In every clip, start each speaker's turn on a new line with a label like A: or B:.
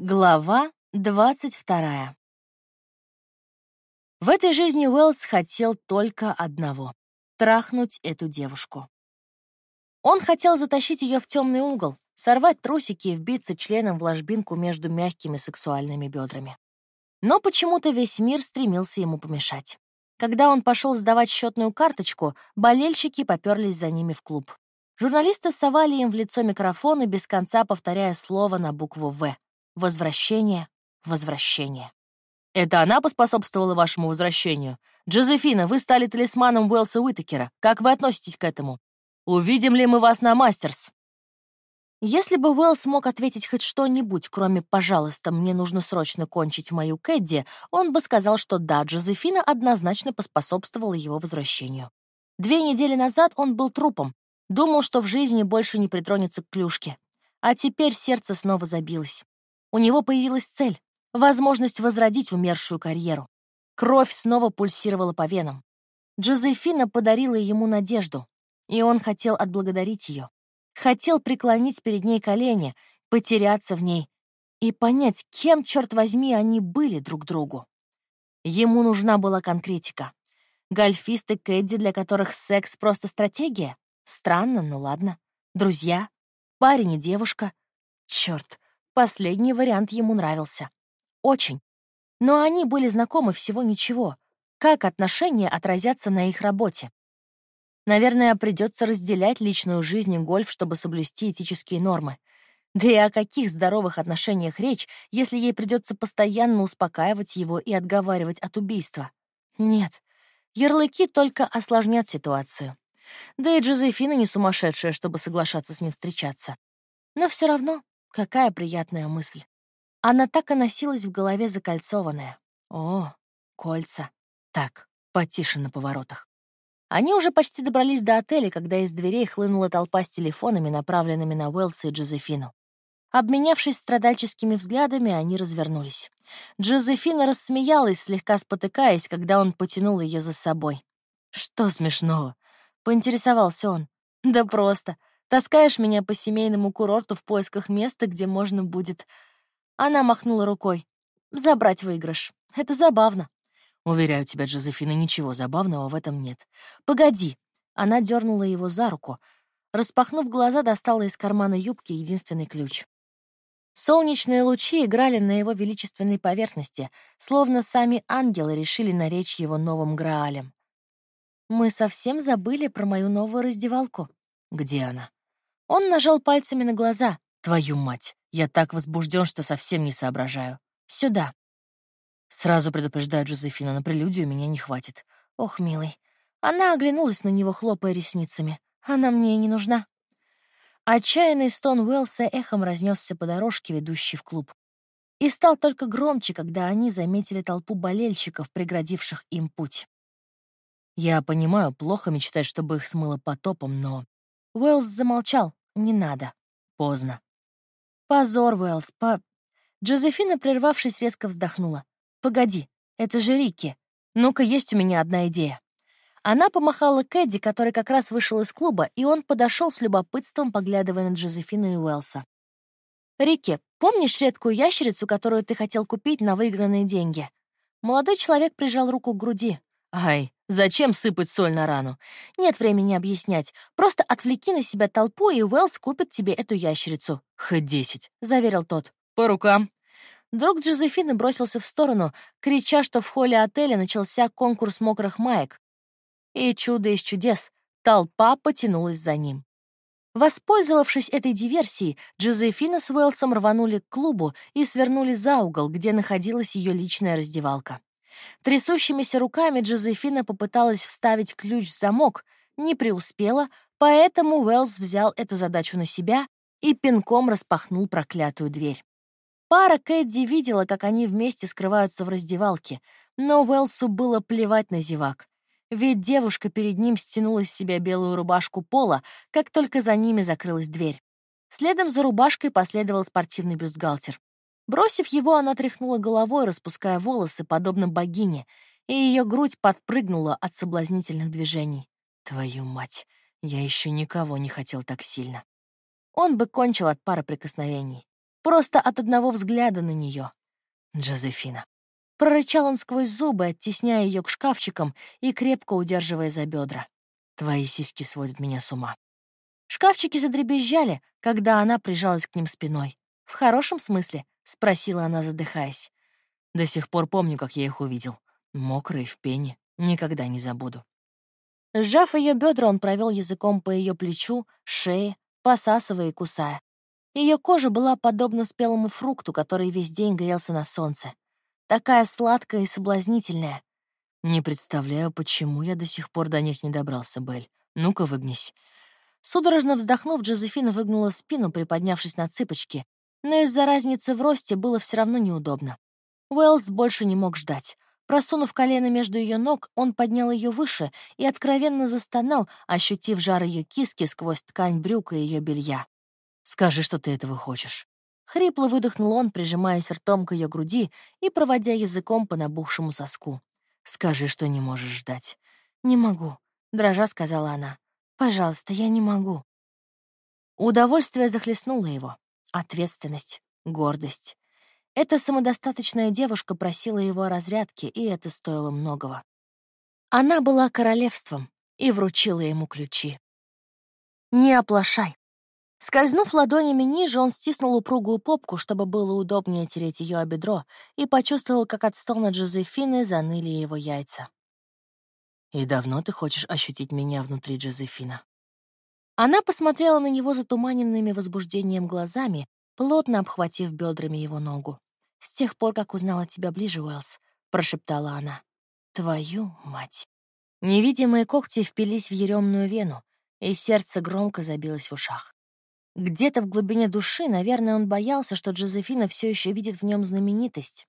A: Глава двадцать вторая. В этой жизни Уэллс хотел только одного — трахнуть эту девушку. Он хотел затащить ее в темный угол, сорвать трусики и вбиться членом в ложбинку между мягкими сексуальными бедрами. Но почему-то весь мир стремился ему помешать. Когда он пошел сдавать счетную карточку, болельщики поперлись за ними в клуб. Журналисты совали им в лицо микрофоны, без конца повторяя слово на букву «В». Возвращение, возвращение. Это она поспособствовала вашему возвращению? Джозефина, вы стали талисманом Уэлса Уитакера. Как вы относитесь к этому? Увидим ли мы вас на Мастерс? Если бы Уэллс мог ответить хоть что-нибудь, кроме «пожалуйста, мне нужно срочно кончить мою Кэдди», он бы сказал, что да, Джозефина однозначно поспособствовала его возвращению. Две недели назад он был трупом, думал, что в жизни больше не притронется к клюшке. А теперь сердце снова забилось. У него появилась цель — возможность возродить умершую карьеру. Кровь снова пульсировала по венам. Джозефина подарила ему надежду, и он хотел отблагодарить ее. Хотел преклонить перед ней колени, потеряться в ней и понять, кем, черт возьми, они были друг другу. Ему нужна была конкретика. Гольфисты Кэдди, для которых секс — просто стратегия? Странно, но ладно. Друзья? Парень и девушка? Черт, Последний вариант ему нравился. Очень. Но они были знакомы всего ничего. Как отношения отразятся на их работе? Наверное, придется разделять личную жизнь и гольф, чтобы соблюсти этические нормы. Да и о каких здоровых отношениях речь, если ей придется постоянно успокаивать его и отговаривать от убийства? Нет, ярлыки только осложнят ситуацию. Да и Джозефина не сумасшедшая, чтобы соглашаться с ним встречаться. Но все равно Какая приятная мысль. Она так и носилась в голове закольцованная. О, кольца. Так, потише на поворотах. Они уже почти добрались до отеля, когда из дверей хлынула толпа с телефонами, направленными на Уэлса и Джозефину. Обменявшись страдальческими взглядами, они развернулись. Джозефина рассмеялась, слегка спотыкаясь, когда он потянул ее за собой. «Что смешного?» — поинтересовался он. «Да просто. Таскаешь меня по семейному курорту в поисках места, где можно будет...» Она махнула рукой. «Забрать выигрыш. Это забавно». «Уверяю тебя, Джозефина, ничего забавного в этом нет. Погоди». Она дернула его за руку. Распахнув глаза, достала из кармана юбки единственный ключ. Солнечные лучи играли на его величественной поверхности, словно сами ангелы решили наречь его новым Граалем. «Мы совсем забыли про мою новую раздевалку». «Где она?» Он нажал пальцами на глаза. «Твою мать! Я так возбужден, что совсем не соображаю. Сюда!» Сразу предупреждаю Джозефина, на прелюдию меня не хватит. Ох, милый. Она оглянулась на него, хлопая ресницами. Она мне и не нужна. Отчаянный стон Уэлса эхом разнесся по дорожке, ведущей в клуб. И стал только громче, когда они заметили толпу болельщиков, преградивших им путь. Я понимаю, плохо мечтать, чтобы их смыло потопом, но... Уэллс замолчал, не надо. Поздно. Позор, Уэллс, по... Джозефина, прервавшись, резко вздохнула. «Погоди, это же Рикки. Ну-ка, есть у меня одна идея». Она помахала Кэдди, который как раз вышел из клуба, и он подошел с любопытством, поглядывая на Джозефину и Уэлса. «Рикки, помнишь редкую ящерицу, которую ты хотел купить на выигранные деньги?» Молодой человек прижал руку к груди. «Ай, Зачем сыпать соль на рану? Нет времени объяснять. Просто отвлеки на себя толпу, и Уэллс купит тебе эту ящерицу. Хоть десять, — заверил тот. По рукам. Друг Джозефины бросился в сторону, крича, что в холле отеля начался конкурс мокрых маек. И чудо из чудес, толпа потянулась за ним. Воспользовавшись этой диверсией, Джозефина с Уэлсом рванули к клубу и свернули за угол, где находилась ее личная раздевалка. Трясущимися руками Джозефина попыталась вставить ключ в замок, не преуспела, поэтому Уэллс взял эту задачу на себя и пинком распахнул проклятую дверь. Пара Кэдди видела, как они вместе скрываются в раздевалке, но Уэлсу было плевать на зевак. Ведь девушка перед ним стянула с себя белую рубашку пола, как только за ними закрылась дверь. Следом за рубашкой последовал спортивный бюстгальтер. Бросив его, она тряхнула головой, распуская волосы, подобно богине, и ее грудь подпрыгнула от соблазнительных движений. Твою мать, я еще никого не хотел так сильно. Он бы кончил от пары прикосновений. Просто от одного взгляда на нее. Джозефина. Прорычал он сквозь зубы, оттесняя ее к шкафчикам и крепко удерживая за бедра. Твои сиськи сводят меня с ума. Шкафчики задребезжали, когда она прижалась к ним спиной. «В хорошем смысле?» — спросила она, задыхаясь. До сих пор помню, как я их увидел. Мокрые, в пене. Никогда не забуду. Сжав ее бедра, он провел языком по ее плечу, шее, посасывая и кусая. Ее кожа была подобна спелому фрукту, который весь день грелся на солнце. Такая сладкая и соблазнительная. Не представляю, почему я до сих пор до них не добрался, Белль. Ну-ка, выгнись. Судорожно вздохнув, Джозефина выгнула спину, приподнявшись на цыпочки, но из-за разницы в росте было все равно неудобно. Уэллс больше не мог ждать. Просунув колено между ее ног, он поднял ее выше и откровенно застонал, ощутив жар ее киски сквозь ткань брюка и ее белья. «Скажи, что ты этого хочешь». Хрипло выдохнул он, прижимаясь ртом к ее груди и проводя языком по набухшему соску. «Скажи, что не можешь ждать». «Не могу», — дрожа сказала она. «Пожалуйста, я не могу». Удовольствие захлестнуло его. Ответственность, гордость. Эта самодостаточная девушка просила его о разрядке, и это стоило многого. Она была королевством и вручила ему ключи. «Не оплошай». Скользнув ладонями ниже, он стиснул упругую попку, чтобы было удобнее тереть ее о бедро, и почувствовал, как от стона Джозефины заныли его яйца. «И давно ты хочешь ощутить меня внутри Джозефина?» Она посмотрела на него затуманенными возбуждением глазами, плотно обхватив бедрами его ногу. «С тех пор, как узнала тебя ближе, Уэллс», — прошептала она. «Твою мать!» Невидимые когти впились в еремную вену, и сердце громко забилось в ушах. Где-то в глубине души, наверное, он боялся, что Джозефина все еще видит в нем знаменитость.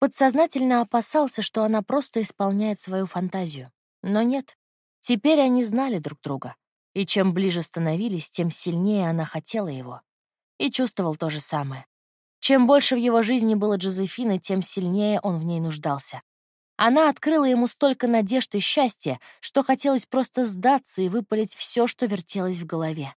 A: Подсознательно опасался, что она просто исполняет свою фантазию. Но нет. Теперь они знали друг друга. И чем ближе становились, тем сильнее она хотела его. И чувствовал то же самое. Чем больше в его жизни было Джозефины, тем сильнее он в ней нуждался. Она открыла ему столько надежд и счастья, что хотелось просто сдаться и выпалить все, что вертелось в голове.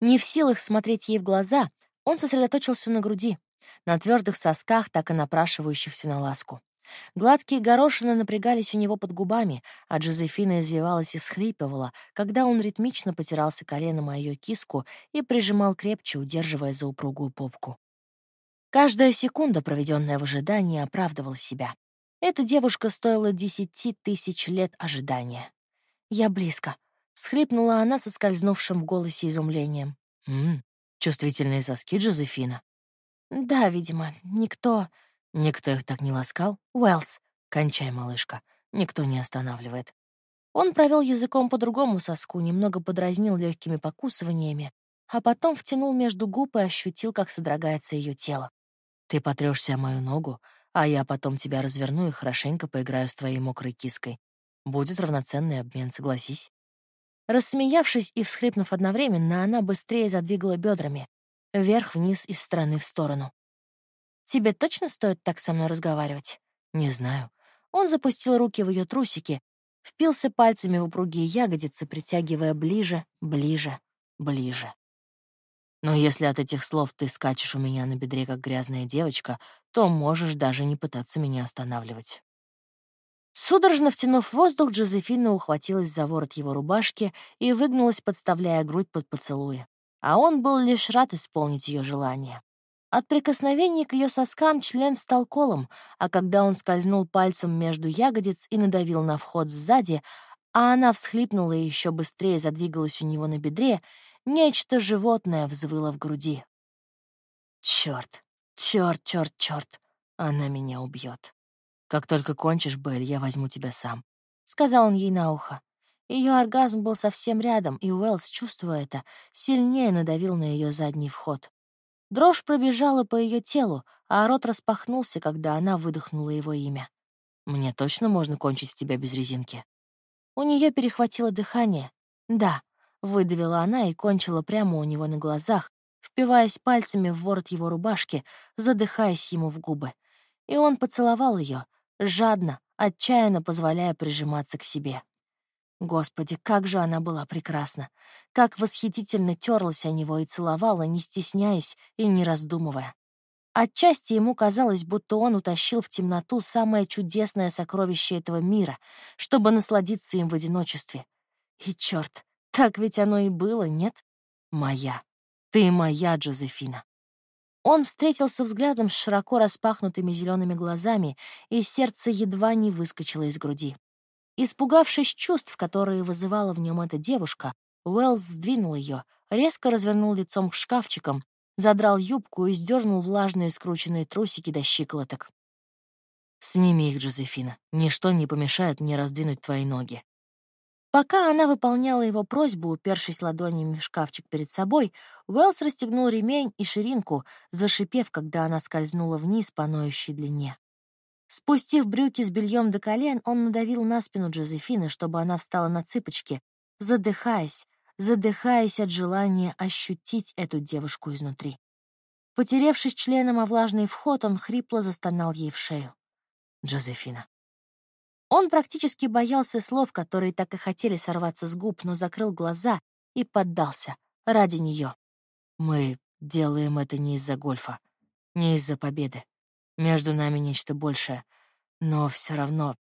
A: Не в силах смотреть ей в глаза, он сосредоточился на груди, на твердых сосках, так и напрашивающихся на ласку. Гладкие горошины напрягались у него под губами, а Джозефина извивалась и всхлипывала, когда он ритмично потирался коленом о ее киску и прижимал крепче, удерживая за упругую попку. Каждая секунда, проведенная в ожидании, оправдывала себя. Эта девушка стоила десяти тысяч лет ожидания. «Я близко», — схлипнула она со скользнувшим в голосе изумлением. «М-м, чувствительные соски, Джозефина?» «Да, видимо, никто...» «Никто их так не ласкал?» «Уэллс, кончай, малышка, никто не останавливает». Он провел языком по другому соску, немного подразнил легкими покусываниями, а потом втянул между губ и ощутил, как содрогается ее тело. Ты потрешься мою ногу, а я потом тебя разверну и хорошенько поиграю с твоей мокрой киской. Будет равноценный обмен, согласись». Рассмеявшись и всхлипнув одновременно, она быстрее задвигала бедрами, вверх-вниз из стороны в сторону. «Тебе точно стоит так со мной разговаривать?» «Не знаю». Он запустил руки в ее трусики, впился пальцами в упругие ягодицы, притягивая ближе, ближе, ближе. Но если от этих слов ты скачешь у меня на бедре, как грязная девочка, то можешь даже не пытаться меня останавливать». Судорожно втянув воздух, Джозефина ухватилась за ворот его рубашки и выгнулась, подставляя грудь под поцелуи. А он был лишь рад исполнить ее желание. От прикосновений к ее соскам член стал колом, а когда он скользнул пальцем между ягодиц и надавил на вход сзади, а она всхлипнула и еще быстрее задвигалась у него на бедре, Нечто животное взвыло в груди. Черт, черт, черт, черт, она меня убьет. Как только кончишь, Белль, я возьму тебя сам, сказал он ей на ухо. Ее оргазм был совсем рядом, и Уэллс, чувствуя это, сильнее надавил на ее задний вход. Дрожь пробежала по ее телу, а рот распахнулся, когда она выдохнула его имя. «Мне точно можно кончить в тебя без резинки?» У нее перехватило дыхание. Да, Выдавила она и кончила прямо у него на глазах, впиваясь пальцами в ворот его рубашки, задыхаясь ему в губы. И он поцеловал ее, жадно, отчаянно позволяя прижиматься к себе. Господи, как же она была прекрасна! Как восхитительно терлась о него и целовала, не стесняясь и не раздумывая. Отчасти ему казалось, будто он утащил в темноту самое чудесное сокровище этого мира, чтобы насладиться им в одиночестве. И черт, так ведь оно и было, нет? Моя. Ты моя, Джозефина. Он встретился взглядом с широко распахнутыми зелеными глазами, и сердце едва не выскочило из груди. Испугавшись чувств, которые вызывала в нем эта девушка, Уэллс сдвинул ее, резко развернул лицом к шкафчикам, задрал юбку и сдернул влажные скрученные трусики до щиколоток. «Сними их, Джозефина. Ничто не помешает мне раздвинуть твои ноги». Пока она выполняла его просьбу, упершись ладонями в шкафчик перед собой, Уэллс расстегнул ремень и ширинку, зашипев, когда она скользнула вниз по ноющей длине. Спустив брюки с бельем до колен, он надавил на спину Джозефины, чтобы она встала на цыпочки, задыхаясь, задыхаясь от желания ощутить эту девушку изнутри. Потеревшись членом о влажный вход, он хрипло застонал ей в шею. Джозефина. Он практически боялся слов, которые так и хотели сорваться с губ, но закрыл глаза и поддался. Ради нее. Мы делаем это не из-за гольфа, не из-за победы. Между нами нечто большее. Но все равно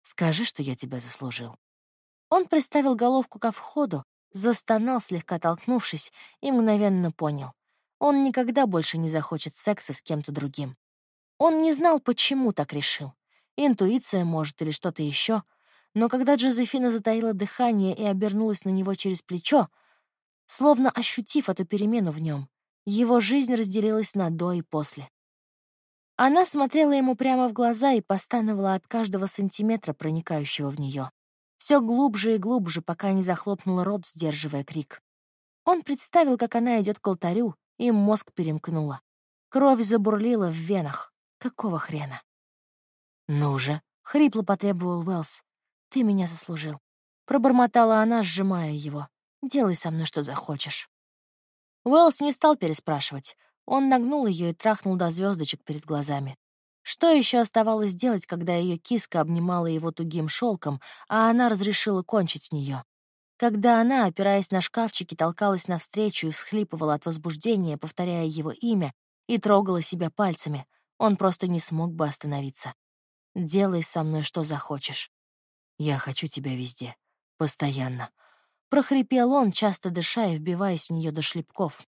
A: скажи, что я тебя заслужил. Он приставил головку ко входу, застонал, слегка толкнувшись, и мгновенно понял. Он никогда больше не захочет секса с кем-то другим. Он не знал, почему так решил. Интуиция, может, или что-то еще. Но когда Джозефина затаила дыхание и обернулась на него через плечо, словно ощутив эту перемену в нем, его жизнь разделилась на «до» и «после». Она смотрела ему прямо в глаза и постановала от каждого сантиметра, проникающего в нее. Все глубже и глубже, пока не захлопнула рот, сдерживая крик. Он представил, как она идет к алтарю, и мозг перемкнула. Кровь забурлила в венах. Какого хрена? «Ну же!» — хрипло потребовал Уэллс. «Ты меня заслужил». Пробормотала она, сжимая его. «Делай со мной, что захочешь». Уэллс не стал переспрашивать. Он нагнул ее и трахнул до звездочек перед глазами. Что еще оставалось делать, когда ее киска обнимала его тугим шелком, а она разрешила кончить в нее? Когда она, опираясь на шкафчики, толкалась навстречу и всхлипывала от возбуждения, повторяя его имя, и трогала себя пальцами, он просто не смог бы остановиться. «Делай со мной, что захочешь. Я хочу тебя везде. Постоянно». Прохрипел он, часто дыша и вбиваясь в нее до шлепков.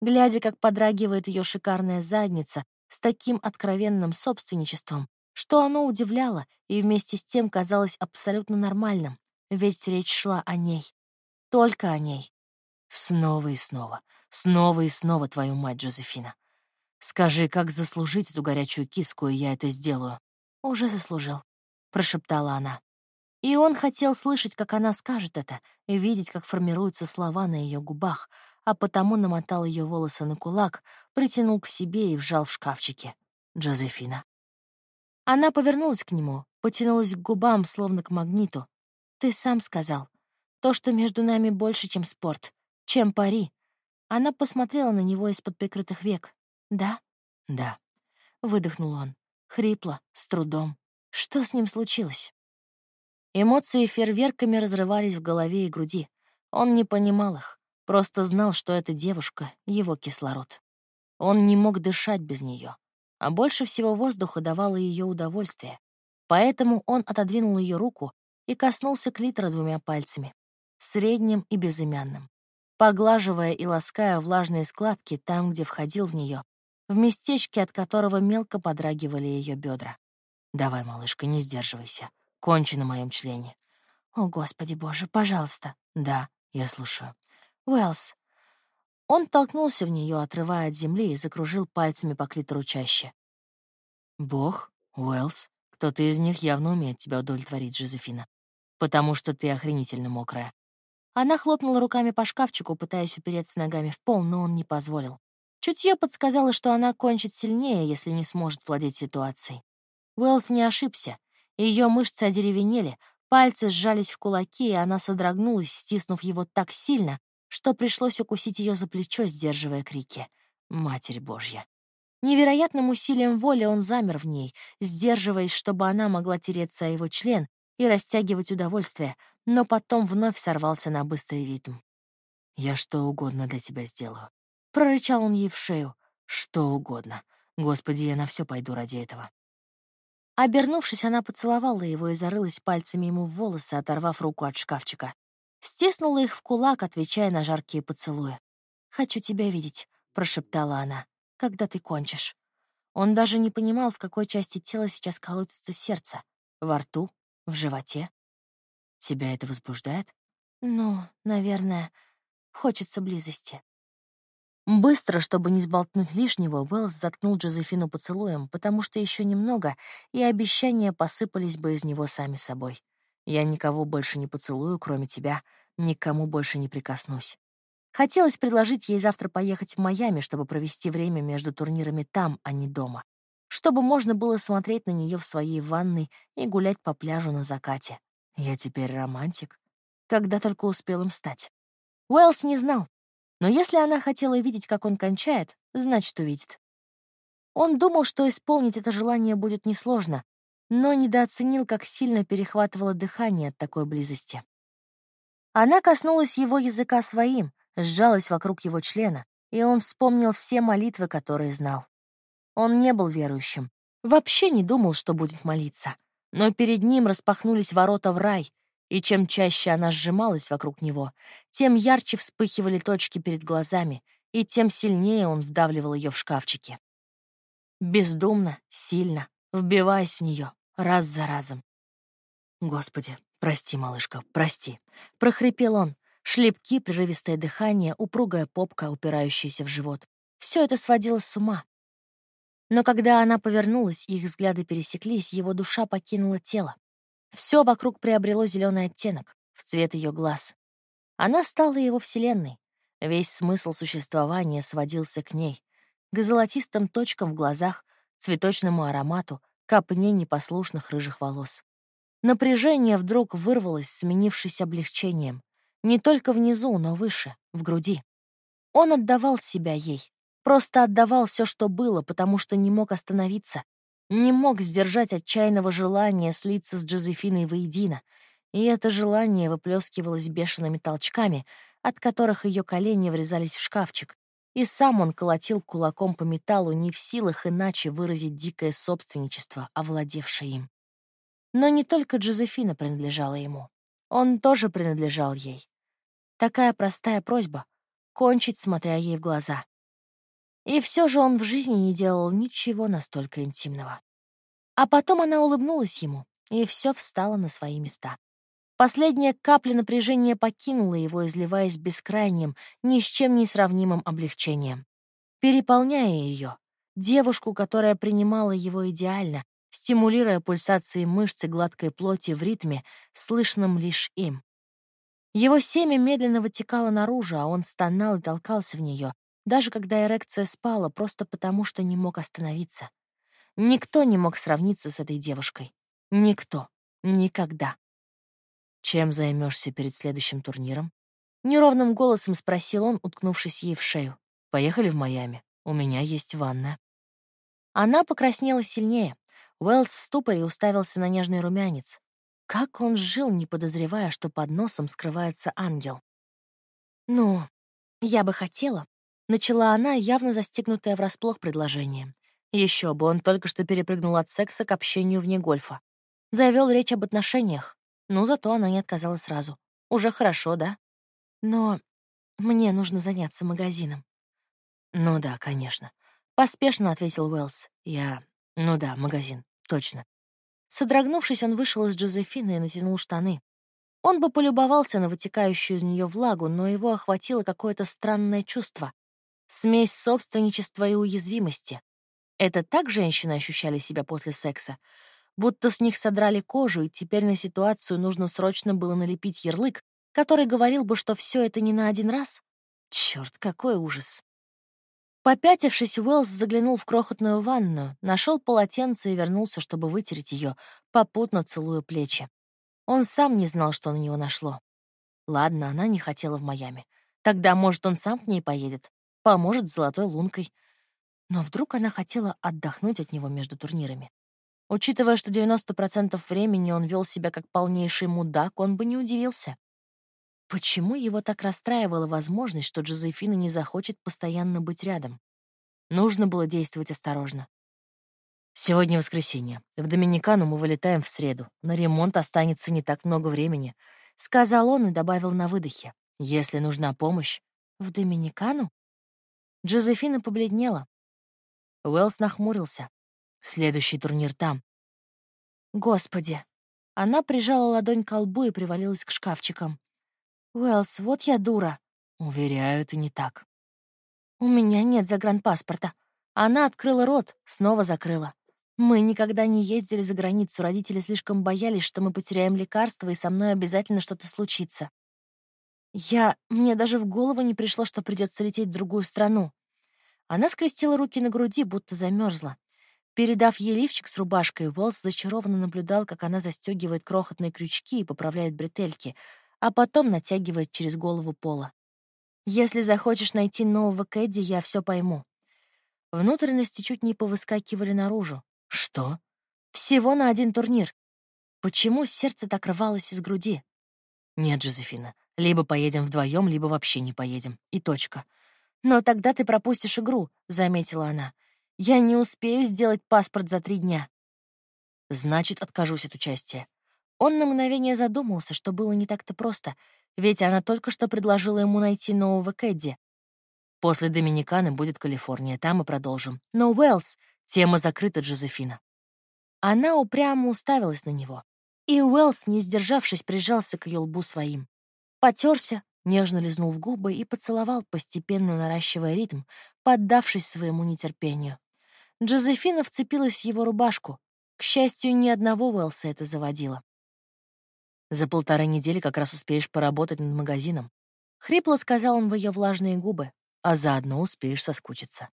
A: Глядя, как подрагивает ее шикарная задница, с таким откровенным собственничеством, что оно удивляло и вместе с тем казалось абсолютно нормальным, ведь речь шла о ней. Только о ней. Снова и снова, снова и снова, твою мать, Джозефина. Скажи, как заслужить эту горячую киску, и я это сделаю. Уже заслужил, — прошептала она. И он хотел слышать, как она скажет это, и видеть, как формируются слова на ее губах, а потому намотал ее волосы на кулак, притянул к себе и вжал в шкафчике. Джозефина. Она повернулась к нему, потянулась к губам, словно к магниту. «Ты сам сказал. То, что между нами больше, чем спорт, чем пари». Она посмотрела на него из-под прикрытых век. «Да?» «Да», — выдохнул он. Хрипло, с трудом. Что с ним случилось? Эмоции фейерверками разрывались в голове и груди. Он не понимал их. Просто знал, что эта девушка — его кислород. Он не мог дышать без нее, а больше всего воздуха давало ее удовольствие. Поэтому он отодвинул ее руку и коснулся клитора двумя пальцами, средним и безымянным, поглаживая и лаская влажные складки там, где входил в нее, в местечке, от которого мелко подрагивали ее бедра. «Давай, малышка, не сдерживайся. Кончи на моем члене». «О, Господи Боже, пожалуйста». «Да, я слушаю». Уэллс. Он толкнулся в нее, отрывая от земли, и закружил пальцами по клитору чаще. «Бог, Уэллс, кто-то из них явно умеет тебя удовлетворить, Жозефина. Потому что ты охренительно мокрая». Она хлопнула руками по шкафчику, пытаясь упереться ногами в пол, но он не позволил. Чутье подсказало, что она кончит сильнее, если не сможет владеть ситуацией. Уэллс не ошибся. Ее мышцы одеревенели, пальцы сжались в кулаки, и она содрогнулась, стиснув его так сильно, что пришлось укусить ее за плечо, сдерживая крики. «Матерь Божья!» Невероятным усилием воли он замер в ней, сдерживаясь, чтобы она могла тереться о его член, и растягивать удовольствие, но потом вновь сорвался на быстрый ритм. «Я что угодно для тебя сделаю», — прорычал он ей в шею. «Что угодно. Господи, я на все пойду ради этого». Обернувшись, она поцеловала его и зарылась пальцами ему в волосы, оторвав руку от шкафчика. Стиснула их в кулак, отвечая на жаркие поцелуи. «Хочу тебя видеть», — прошептала она, — «когда ты кончишь». Он даже не понимал, в какой части тела сейчас колотится сердце. Во рту? В животе? Тебя это возбуждает? Ну, наверное, хочется близости. Быстро, чтобы не сболтнуть лишнего, Уэллс заткнул Джозефину поцелуем, потому что еще немного, и обещания посыпались бы из него сами собой. «Я никого больше не поцелую, кроме тебя, никому больше не прикоснусь». Хотелось предложить ей завтра поехать в Майами, чтобы провести время между турнирами там, а не дома. Чтобы можно было смотреть на нее в своей ванной и гулять по пляжу на закате. Я теперь романтик. Когда только успел им стать. Уэллс не знал. Но если она хотела видеть, как он кончает, значит, увидит. Он думал, что исполнить это желание будет несложно, но недооценил, как сильно перехватывало дыхание от такой близости. Она коснулась его языка своим, сжалась вокруг его члена, и он вспомнил все молитвы, которые знал. Он не был верующим, вообще не думал, что будет молиться. Но перед ним распахнулись ворота в рай, и чем чаще она сжималась вокруг него, тем ярче вспыхивали точки перед глазами, и тем сильнее он вдавливал ее в шкафчики. Бездумно, сильно, вбиваясь в нее, раз за разом. «Господи, прости, малышка, прости», — прохрипел он, Шлепки, прерывистое дыхание, упругая попка, упирающаяся в живот. Все это сводило с ума. Но когда она повернулась, и их взгляды пересеклись, его душа покинула тело. Все вокруг приобрело зеленый оттенок, в цвет ее глаз. Она стала его вселенной. Весь смысл существования сводился к ней, к золотистым точкам в глазах, цветочному аромату, копне непослушных рыжих волос. Напряжение вдруг вырвалось, сменившись облегчением. Не только внизу, но выше, в груди. Он отдавал себя ей. Просто отдавал все, что было, потому что не мог остановиться. Не мог сдержать отчаянного желания слиться с Джозефиной воедино. И это желание выплескивалось бешеными толчками, от которых ее колени врезались в шкафчик. И сам он колотил кулаком по металлу, не в силах иначе выразить дикое собственничество, овладевшее им. Но не только Джозефина принадлежала ему. Он тоже принадлежал ей. Такая простая просьба — кончить, смотря ей в глаза. И все же он в жизни не делал ничего настолько интимного. А потом она улыбнулась ему, и все встало на свои места. Последняя капля напряжения покинула его, изливаясь бескрайним, ни с чем не сравнимым облегчением. Переполняя ее, девушку, которая принимала его идеально, стимулируя пульсации мышц и гладкой плоти в ритме, слышном лишь им. Его семя медленно вытекало наружу, а он стонал и толкался в нее, даже когда эрекция спала, просто потому что не мог остановиться. Никто не мог сравниться с этой девушкой. Никто. Никогда. «Чем займешься перед следующим турниром?» Неровным голосом спросил он, уткнувшись ей в шею. «Поехали в Майами. У меня есть ванна». Она покраснела сильнее. Уэллс в ступоре уставился на нежный румянец. Как он жил, не подозревая, что под носом скрывается ангел? «Ну, я бы хотела», — начала она, явно застигнутая врасплох предложением. Еще бы, он только что перепрыгнул от секса к общению вне гольфа. Завел речь об отношениях. Ну, зато она не отказала сразу. Уже хорошо, да? Но мне нужно заняться магазином. Ну да, конечно. Поспешно ответил Уэллс. Я... Ну да, магазин. Точно. Содрогнувшись, он вышел из Джозефины и натянул штаны. Он бы полюбовался на вытекающую из нее влагу, но его охватило какое-то странное чувство. Смесь собственничества и уязвимости. Это так женщины ощущали себя после секса? Будто с них содрали кожу, и теперь на ситуацию нужно срочно было налепить ярлык, который говорил бы, что все это не на один раз? Черт, какой ужас. Попятившись, Уэллс заглянул в крохотную ванную, нашел полотенце и вернулся, чтобы вытереть ее, попутно целуя плечи. Он сам не знал, что на него нашло. Ладно, она не хотела в Майами. Тогда, может, он сам к ней поедет, поможет с золотой лункой. Но вдруг она хотела отдохнуть от него между турнирами. Учитывая, что 90% времени он вел себя как полнейший мудак, он бы не удивился. Почему его так расстраивала возможность, что Джозефина не захочет постоянно быть рядом? Нужно было действовать осторожно. Сегодня воскресенье. В Доминикану мы вылетаем в среду. На ремонт останется не так много времени, сказал он и добавил на выдохе. Если нужна помощь, в Доминикану? Джозефина побледнела. Уэллс нахмурился. Следующий турнир там. Господи. Она прижала ладонь к лбу и привалилась к шкафчикам. Уэллс, вот я дура. Уверяю, это не так. У меня нет загранпаспорта. Она открыла рот, снова закрыла. Мы никогда не ездили за границу, родители слишком боялись, что мы потеряем лекарства, и со мной обязательно что-то случится. Я... Мне даже в голову не пришло, что придется лететь в другую страну. Она скрестила руки на груди, будто замерзла. Передав ей лифчик с рубашкой, Уэллс зачарованно наблюдал, как она застегивает крохотные крючки и поправляет бретельки, а потом натягивает через голову пола. «Если захочешь найти нового Кэдди, я все пойму». Внутренности чуть не повыскакивали наружу. Что? Всего на один турнир. Почему сердце так рвалось из груди? Нет, Джозефина, либо поедем вдвоем, либо вообще не поедем. И точка. Но тогда ты пропустишь игру, заметила она. Я не успею сделать паспорт за три дня. Значит, откажусь от участия. Он на мгновение задумался, что было не так-то просто, ведь она только что предложила ему найти нового Кэдди. После Доминиканы будет Калифорния, там мы продолжим. Но Уэллс, Тема закрыта, Джозефина. Она упрямо уставилась на него. И Уэллс, не сдержавшись, прижался к ее лбу своим. Потерся, нежно лизнул в губы и поцеловал, постепенно наращивая ритм, поддавшись своему нетерпению. Джозефина вцепилась в его рубашку. К счастью, ни одного Уэллса это заводило. «За полторы недели как раз успеешь поработать над магазином», — хрипло сказал он в ее влажные губы, «а заодно успеешь соскучиться».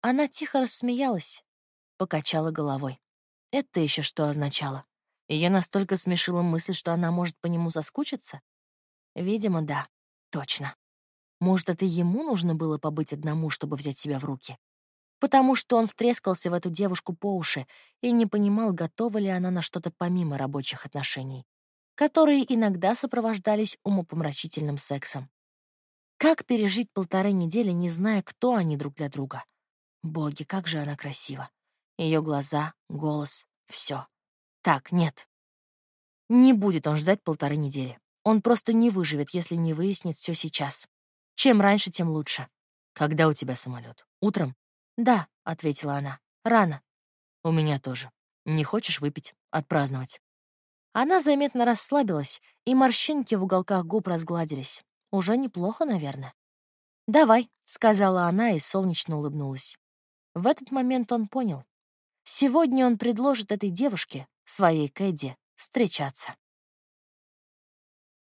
A: Она тихо рассмеялась, покачала головой. Это еще что означало? Ее настолько смешила мысль, что она может по нему соскучиться? Видимо, да, точно. Может, это ему нужно было побыть одному, чтобы взять себя в руки? Потому что он втрескался в эту девушку по уши и не понимал, готова ли она на что-то помимо рабочих отношений, которые иногда сопровождались умопомрачительным сексом. Как пережить полторы недели, не зная, кто они друг для друга? Боги, как же она красива. Ее глаза, голос, все. Так, нет. Не будет он ждать полторы недели. Он просто не выживет, если не выяснит все сейчас. Чем раньше, тем лучше. Когда у тебя самолет? Утром? Да, ответила она. Рано. У меня тоже. Не хочешь выпить, отпраздновать? Она заметно расслабилась, и морщинки в уголках губ разгладились. Уже неплохо, наверное. «Давай», — сказала она и солнечно улыбнулась. В этот момент он понял. Сегодня он предложит этой девушке, своей Кэдди, встречаться.